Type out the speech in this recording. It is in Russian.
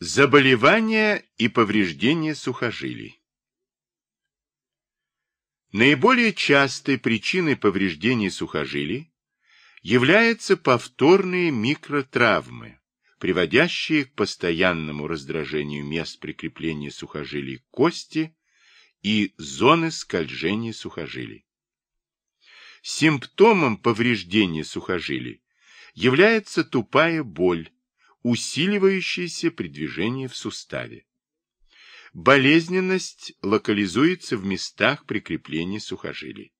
Заболевания и повреждения сухожилий. Наиболее частой причиной повреждений сухожилий являются повторные микротравмы, приводящие к постоянному раздражению мест прикрепления сухожилий к кости и зоны скольжения сухожилий. Симптомом повреждения сухожилий является тупая боль, усиливающаяся при движении в суставе. Болезненность локализуется в местах прикрепления сухожилий.